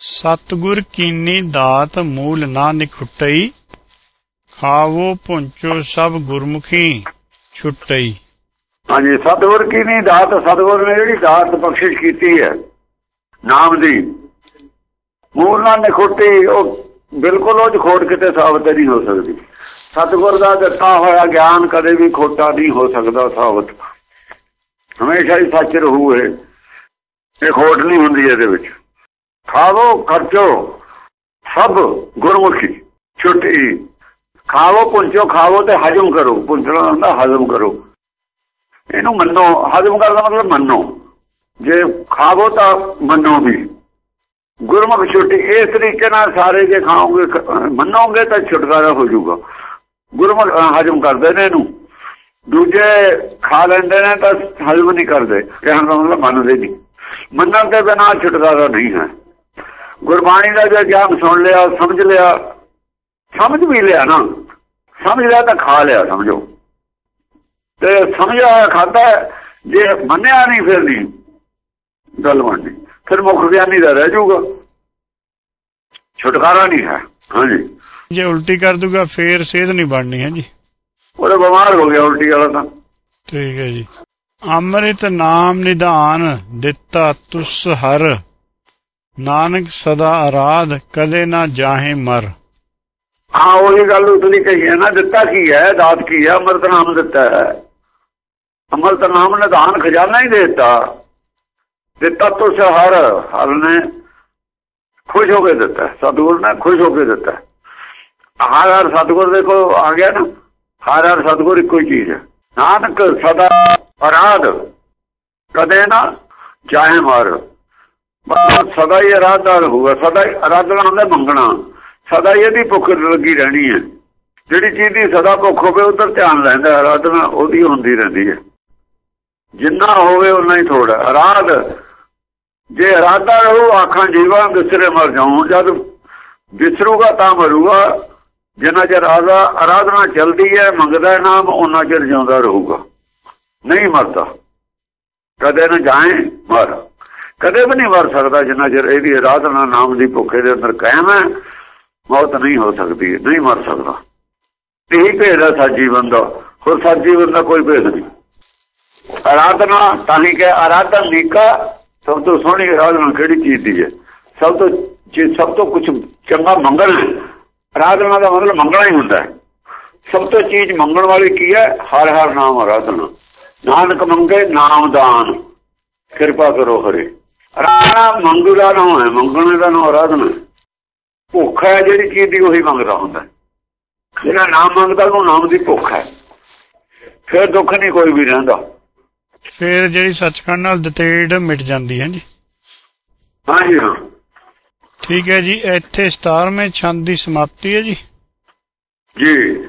ਸਤਗੁਰ ਕੀਨੀ ਦਾਤ ਮੂਲ ਨਾ ਨਿਖੁੱਟਈ, ਖਾਵੋ ਪੁੰਚੋ ਸਭ ਗੁਰਮੁਖੀ ਛੁੱਟਈ। ਹਾਂਜੀ, ਸਤਿਗੁਰ ਕੀ ਦਾਤ, ਸਤਿਗੁਰ ਨੇ ਜਿਹੜੀ ਦਾਤ ਬਖਸ਼ਿਸ਼ ਕੀਤੀ ਹੈ, ਨਾਮ ਦੀ, ਮੂਲ ਨਾਲ ਨਿਖੁੱਟੀ ਉਹ ਬਿਲਕੁਲ ਉਹ ਖੋਟ ਕਿਤੇ ਸਾਬਤ ਨਹੀਂ ਹੋ ਸਕਦੀ। ਸਤਿਗੁਰ ਦਾ ਦਿੱਤਾ ਹੋਇਆ ਗਿਆਨ ਕਦੇ ਵੀ ਖੋਟਾ ਨਹੀਂ ਹੋ ਸਕਦਾ ਸਾਬਤ। ਹਮੇਸ਼ਾ ਹੀ ਸੱਚ ਰਹੂ ਇਹ ਇਹ ਖੋਟ ਨਹੀਂ ਹੁੰਦੀ ਇਹਦੇ ਵਿੱਚ। ਖਾਵੋ, ਖਰਚੋ, ਸਭ ਗੁਰਮੁਖੀ, ਛੁੱਟੀ। ਖਾਵੋ, ਪੁੰਚੋ, ਖਾਵੋ ਤੇ ਹਜਮ ਕਰੋ। ਪੁੰਚਣਾ ਹੁੰਦਾ ਹਜਮ ਕਰੋ। ਇਹਨੂੰ ਮੰਨੋ। ਹਜਮ ਕਰਨ ਦਾ ਮਤਲਬ ਮੰਨੋ। ਜੇ ਖਾਵੋ ਤਾਂ ਮੰਨੋ ਵੀ। ਗੁਰਮੁਖ ਛੁੱਟੀ, ਇਸ ਤਰੀਕੇ ਨਾਲ ਸਾਰੇ ਜੇ ਖਾਓਗੇ ਮੰਨੋਗੇ ਤਾਂ ਛੁਟਕਾਰਾ ਹੋ ਜਾਊਗਾ। ਗੁਰਮੁਖ ਹਜਮ ਕਰਦੇ ਨੇ ਇਹਨੂੰ। ਦੂਜੇ ਖਾ ਲੈਂਦੇ ਨੇ ਤਾਂ ਹਜਮ ਨਹੀਂ ਕਰਦੇ। ਕਹਿਣ ਦਾ ਮਤਲਬ ਮੰਨਦੇ ਨਹੀਂ। ਮੰਨਣ ਦੇ ਬਿਨਾਂ ਛੁਟਕਾਰਾ ਨਹੀਂ ਹੈ। ਗੁਰਬਾਣੀ ਦਾ ਜੇ ਗਿਆਨ ਸੁਣ ਲਿਆ ਸਮਝ ਲਿਆ ਸਮਝ ਵੀ ਲਿਆ ਨਾ। ਸਮਝ ਲਿਆ ਤਾਂ ਖਾ ਲਿਆ ਸਮਝੋ। ਤੇ ਸਮਝਿਆ ਖਾਦਾ ਜੇ ਮੰਨਿਆ ਨਹੀਂ ਫਿਰ ਨਹੀਂ। ਗੱਲ ਬਣਦੀ ਫਿਰ ਮੁੱਖ ਗਿਆਨੀ ਦਾ ਰਹਿ ਜਾਊਗਾ। ਛੁਟਕਾਰਾ ਨਹੀਂ ਹੈ। ਹਾਂਜੀ। ਜੇ ਉਲਟੀ ਕਰ ਦੂਗਾ ਫੇਰ ਸਿਹਤ ਨਹੀਂ ਬਣਨੀ ਹੈ ਜੀ ਉਹਦੇ ਬਿਮਾਰ ਹੋ ਗਿਆ ਉਲਟੀ ਵਾਲਾ ਤਾਂ। ਠੀਕ ਹੈ ਜੀ। ਅੰਮ੍ਰਿਤ ਨਾਮ ਨਿਧਾਨ ਦਿੱਤਾ ਤੁਸ ਹਰ। ਨਾਨਕ ਸਦਾ ਆਰਾਧ, ਕਦੇ ਨਾ ਜਾਹੇ ਮਰ। ਹਾਂ, ਉਹੀ ਗੱਲ ਉਤਲੀ ਕਹੀ ਹੈ ਨਾ, ਦਿੱਤਾ ਕੀ ਹੈ, ਦਾਤ ਕੀ ਹੈ, ਅੰਮ੍ਰਿਤ ਨਾਮ ਦਿੱਤਾ ਹੈ। ਅੰਮ੍ਰਿਤ ਨਾਮ ਨਿਧਾਨ ਖਜ਼ਾਨਾ ਹੀ ਦਿੱਤਾ। ਦਿੱਤਾ ਤੁਸ ਹਰ ਹਰ ਨੇ ਖੁਸ਼ ਹੋ ਕੇ ਦਿੱਤਾ, ਸਤਿਗੁਰ ਨੇ ਖੁਸ਼ ਹੋ ਕੇ ਦਿੱਤਾ। ਹਰ ਹਰ ਸਤਿਗੁਰ ਦੇ ਕੋਲ ਆ ਗਿਆ ਨਾ, ਹਰ ਹਰ ਸਤਿਗੁਰ ਇੱਕੋ ਹੀ ਚੀਜ਼ ਹੈ। ਨਾਨਕ ਸਦਾ ਅਰਾਧ ਕਦੇ ਨਾ ਚਾਹੇ ਮਾਰ। ਸਦਾ ਹੀ ਅਰਾਧਾ ਰਹੂਗਾ ਸਦਾ ਹੀ ਅਰਾਧਨਾ ਹੁੰਦਾ ਮੰਗਣਾ। ਸਦਾ ਹੀ ਇਹਦੀ ਭੁੱਖ ਲੱਗੀ ਰਹਿਣੀ ਹੈ। ਜਿਹੜੀ ਚੀਜ਼ ਦੀ ਸਦਾ ਭੁੱਖ ਹੋਵੇ, ਉਧਰ ਧਿਆਨ ਰਹਿੰਦਾ ਅਰਾਧਨਾ ਉਹਦੀ ਹੁੰਦੀ ਰਹਿੰਦੀ ਹੈ। ਜਿੰਨਾ ਹੋਵੇ, ਉਨਾ ਹੀ ਥੋੜਾ ਅਰਾਧ, ਜੇ ਅਰਾਧਾ ਰਹੂ, ਆਖਾਂ ਜੀਵਾਂ ਵਿਸਰੇ ਮਰ ਜਾਉਂ ਜਦ ਵਿਸਰੂਗਾ ਤਾਂ ਮਰੂਗਾ। ਜਿੰਨਾ ਚਿਰ ਆਜ਼ਾ ਆਰਾਧਨਾ ਚਲਦੀ ਹੈ, ਮੰਗਦਾ ਨਾਮ ਉਹਨਾਂ ਚਿਰ ਜਿਉਂਦਾ ਰਹੂਗਾ। ਨਹੀਂ ਮਰਦਾ। ਕਦੇ ਨਾ ਜਾਏ, ਮਰ। ਕਦੇ ਵੀ ਨਹੀਂ ਮਰ ਸਕਦਾ ਜਿੰਨਾ ਚਿਰ ਇਹਦੀ ਆਰਾਧਨਾ ਨਾਮ ਦੀ ਭੁੱਖੇ ਦੇ ਅੰਦਰ ਕਾਇਮ ਹੈ, ਮੌਤ ਨਹੀਂ ਹੋ ਸਕਦੀ, ਨਹੀਂ ਮਰ ਸਕਦਾ। ਇਹੀ ਭੇਦ ਹੈ ਸਾਜੀ ਬੰਦਾ ਹੋਰ ਸਾਜੀ ਬੰਦਾ ਕੋਈ ਭੇਦ ਨਹੀਂ। ਆਰਾਧਨਾ ਤਾਂ ਹੀ ਕਿ ਆਰਾਧਨ ਨੀਕਾ, ਸਭ ਤੋਂ ਸੋਹਣੀ ਆਰਾਧਨਾ ਕਿਹੜੀ ਚੀਜ਼ ਦੀ ਹੈ? ਸਭ ਤੋਂ ਜੇ ਸਭ ਤੋਂ ਕੁਝ ਚੰਗਾ ਮੰਗਣਾ ਆਰਾਧਨਾ ਦਾ ਮਤਲਬ ਮੰਗਣਾ ਹੀ ਹੁੰਦਾ ਹੈ। ਸਭ ਤੋਂ ਚੀਜ਼ ਮੰਗਣ ਵਾਲੀ ਕੀ ਹੈ? ਹਰ ਹਰ ਨਾਮ ਆਰਾਧਨਾ। ਨਾਨਕ ਮੰਗੇ ਨਾਮ ਦਾਨ। ਕਿਰਪਾ ਕਰੋ ਹਰੇ। ਆਰਾਧਨਾ ਮੰਗਦਾ ਨਾ ਹੈ ਮੰਗਣੇ ਦਾ ਨਾਮ ਆਰਾਧਨਾ ਭੁੱਖ ਹੈ ਜਿਹੜੀ ਚੀਜ਼ ਦੀ ਉਹੀ ਮੰਗਦਾ ਹੁੰਦਾ। ਜਿਹੜਾ ਨਾਮ ਮੰਗਦਾ ਉਹ ਨਾਮ ਦੀ ਭੁੱਖ ਹੈ। ਫਿਰ ਦੁੱਖ ਨਹੀਂ ਕੋਈ ਵੀ ਰਹਿੰਦਾ। ਫੇਰ ਜਿਹੜੀ ਸੱਚਖੰਡ ਨਾਲ ਦਤੇੜ ਮਿਟ ਜਾਂਦੀ ਹੈ ਜੀ। ਹਾਂ ਠੀਕ ਹੈ ਜੀ ਇੱਥੇ 17ਵੇਂ ਛੰਦ ਦੀ ਸਮਾਪਤੀ ਹੈ ਜੀ। ਜੀ।